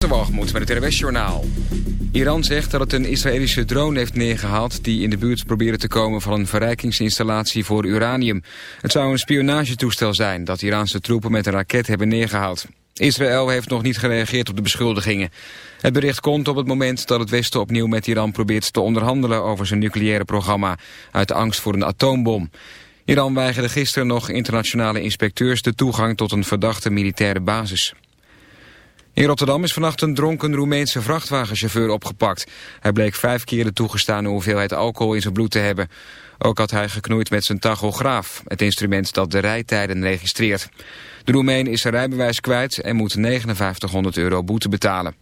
Waterwalgemoed met het RWS-journaal. Iran zegt dat het een Israëlische drone heeft neergehaald... die in de buurt probeerde te komen van een verrijkingsinstallatie voor uranium. Het zou een spionagetoestel zijn dat Iraanse troepen met een raket hebben neergehaald. Israël heeft nog niet gereageerd op de beschuldigingen. Het bericht komt op het moment dat het Westen opnieuw met Iran probeert te onderhandelen... over zijn nucleaire programma uit angst voor een atoombom. Iran weigerde gisteren nog internationale inspecteurs de toegang tot een verdachte militaire basis. In Rotterdam is vannacht een dronken Roemeense vrachtwagenchauffeur opgepakt. Hij bleek vijf keer de toegestane hoeveelheid alcohol in zijn bloed te hebben. Ook had hij geknoeid met zijn tachograaf, het instrument dat de rijtijden registreert. De Roemeen is zijn rijbewijs kwijt en moet 5900 euro boete betalen.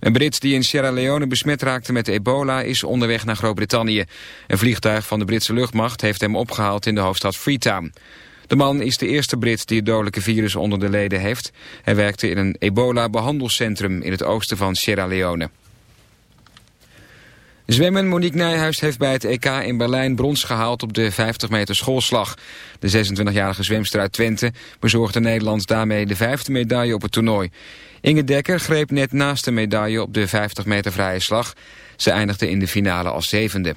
Een Brit die in Sierra Leone besmet raakte met ebola is onderweg naar Groot-Brittannië. Een vliegtuig van de Britse luchtmacht heeft hem opgehaald in de hoofdstad Freetown. De man is de eerste Brit die het dodelijke virus onder de leden heeft. Hij werkte in een ebola-behandelcentrum in het oosten van Sierra Leone. Zwemmen Monique Nijhuis heeft bij het EK in Berlijn brons gehaald op de 50 meter schoolslag. De 26-jarige zwemster uit Twente bezorgde Nederland daarmee de vijfde medaille op het toernooi. Inge Dekker greep net naast de medaille op de 50 meter vrije slag. Ze eindigde in de finale als zevende.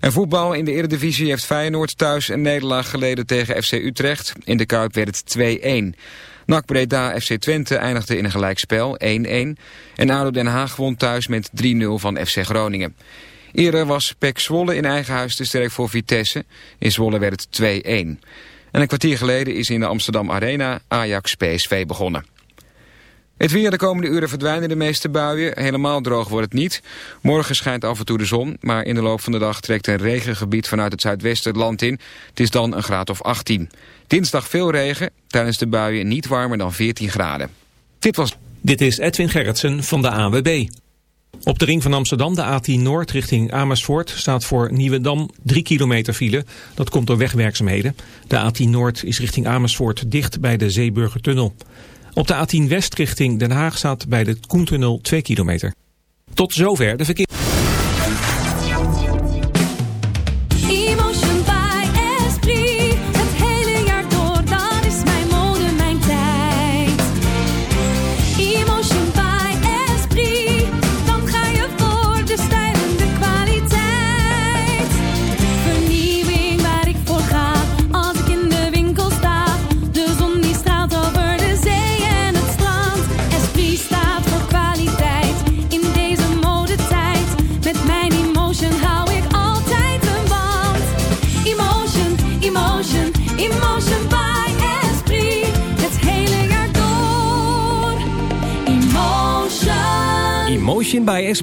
En voetbal in de Eredivisie heeft Feyenoord thuis een nederlaag geleden tegen FC Utrecht. In de Kuip werd het 2-1. NAC Breda FC Twente eindigde in een gelijkspel 1-1. En ADO Den Haag won thuis met 3-0 van FC Groningen. Eerder was PEC Zwolle in eigen huis te sterk voor Vitesse. In Zwolle werd het 2-1. En een kwartier geleden is in de Amsterdam Arena Ajax PSV begonnen. Het weer de komende uren verdwijnen de meeste buien. Helemaal droog wordt het niet. Morgen schijnt af en toe de zon, maar in de loop van de dag trekt een regengebied vanuit het zuidwesten het land in. Het is dan een graad of 18. Dinsdag veel regen, tijdens de buien niet warmer dan 14 graden. Dit was... Dit is Edwin Gerritsen van de AWB. Op de ring van Amsterdam, de A10 Noord richting Amersfoort, staat voor Nieuwedam 3 kilometer file. Dat komt door wegwerkzaamheden. De A10 Noord is richting Amersfoort dicht bij de Zeeburgertunnel. Op de A10 West richting Den Haag staat bij de Koentunnel 2 kilometer. Tot zover de verkeer.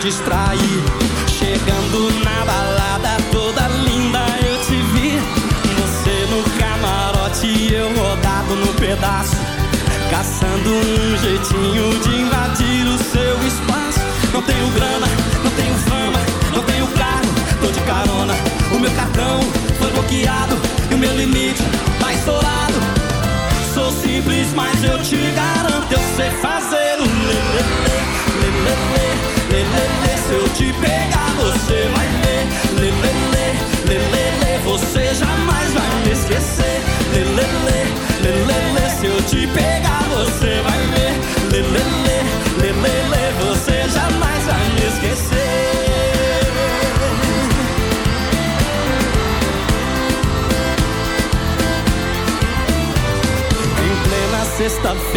Distrair.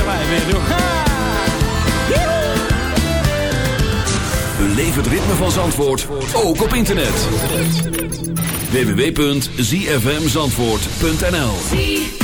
Viu? Ah! Beleef het ritme van Zandvoort, ook op internet. www.zfmzandvoort.nl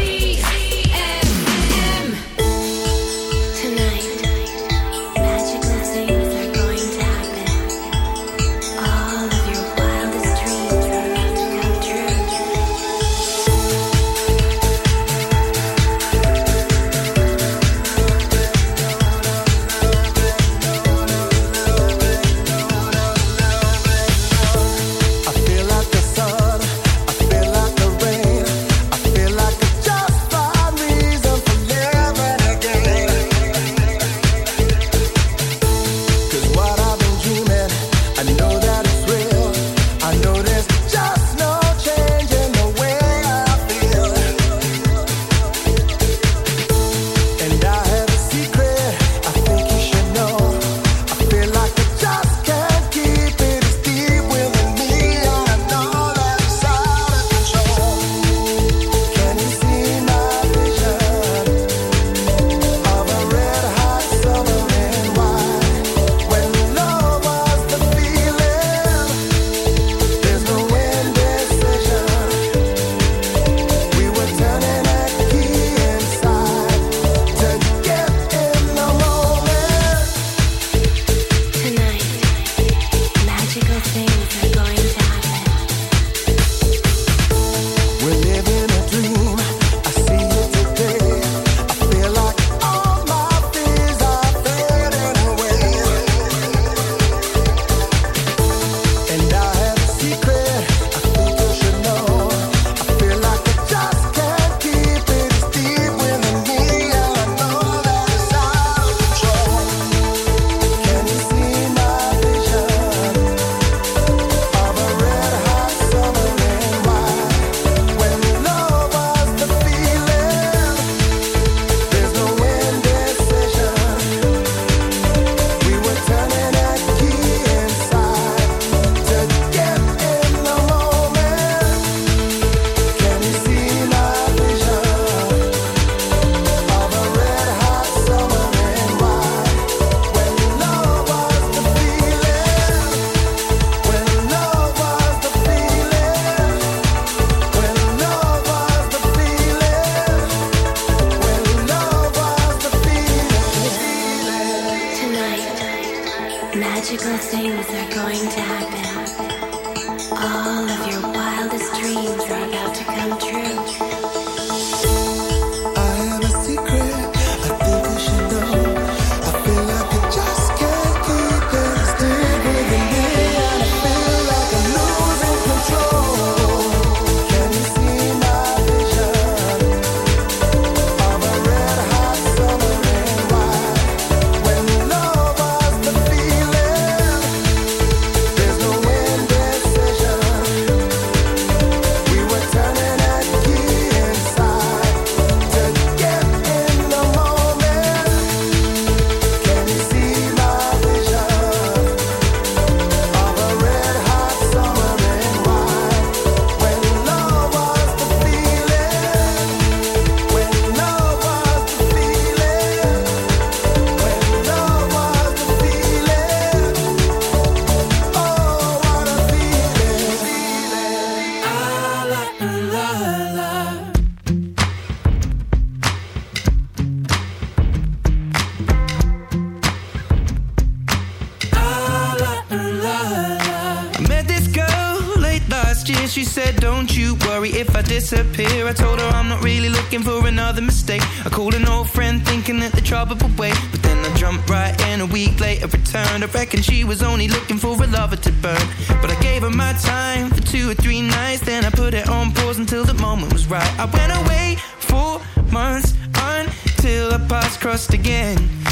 The trouble. But then I jumped right in a week later, returned. I reckon she was only looking for a lover to burn. But I gave her my time for two or three nights. Then I put it on pause until the moment was right. I went away for months until our paths crossed again.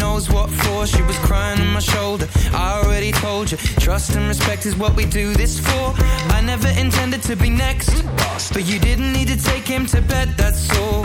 Knows what for. She was crying on my shoulder. I already told you, trust and respect is what we do this for. I never intended to be next, but you didn't need to take him to bed, that's all.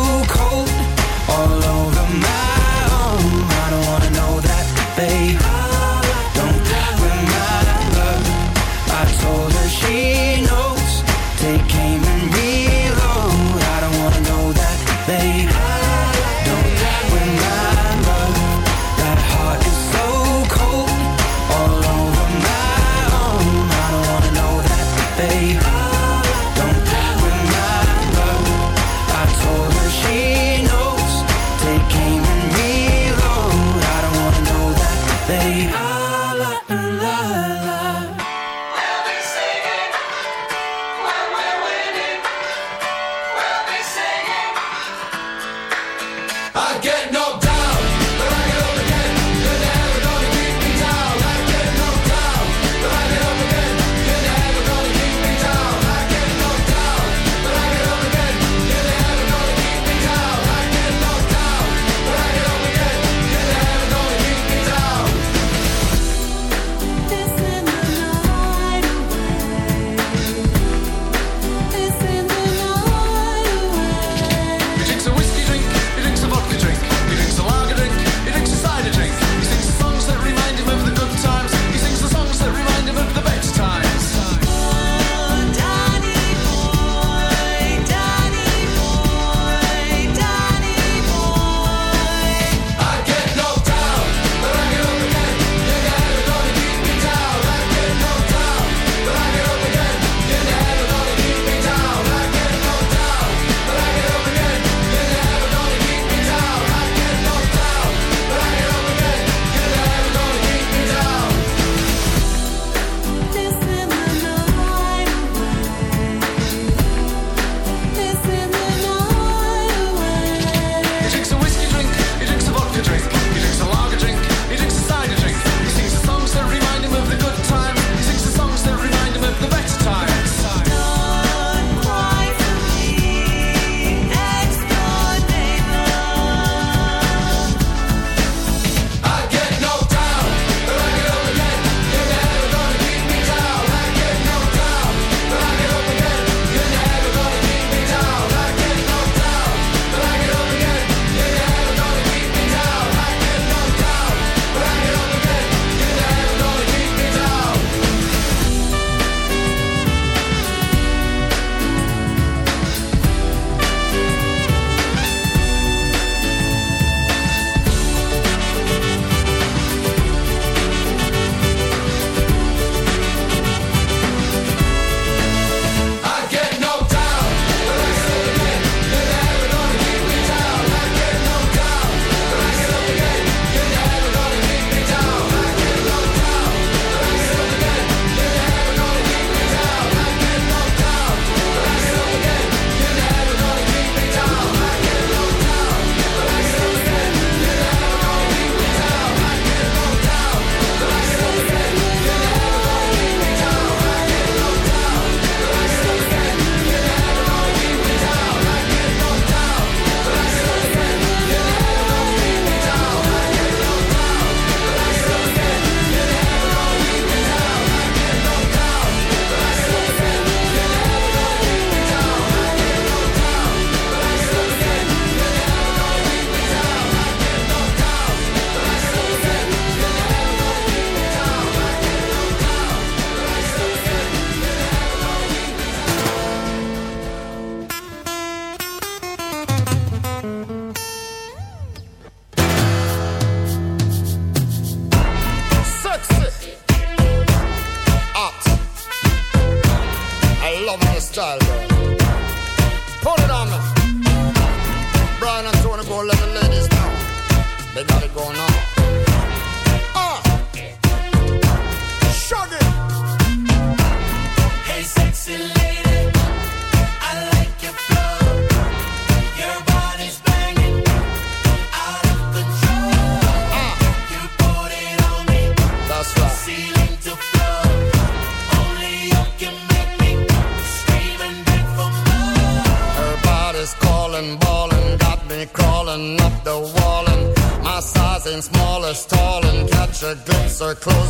start pro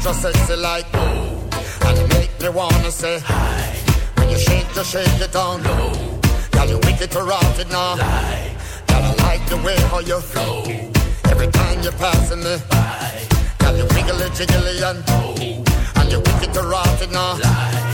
extra sexy like oh, and you make me wanna say hi. When you shake, you shake it down low. Girl, you wicked to rock it now. Lie. Girl, I like the way how you flow. Every time you're passing me by, girl, you wiggly jiggly and oh, and you wicked to rock it now. Lie.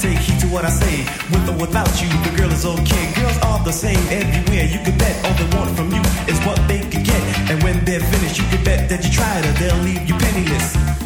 Take heed to what I say. With or without you, the girl is okay. Girls are the same everywhere. You can bet all they want from you is what they can get. And when they're finished, you can bet that you tried or They'll leave you penniless.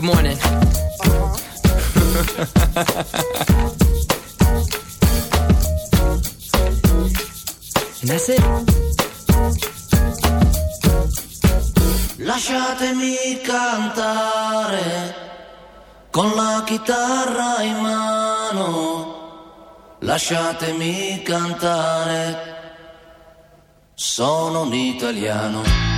Good morning. and that's it. Lasciatemi cantare con la chitarra in mano. Lasciatemi cantare. Sono un italiano.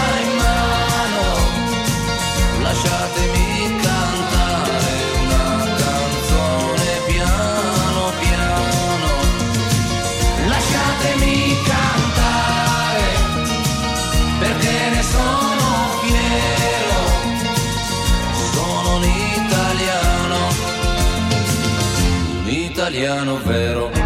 italiano vero.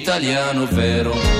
Italiano vero.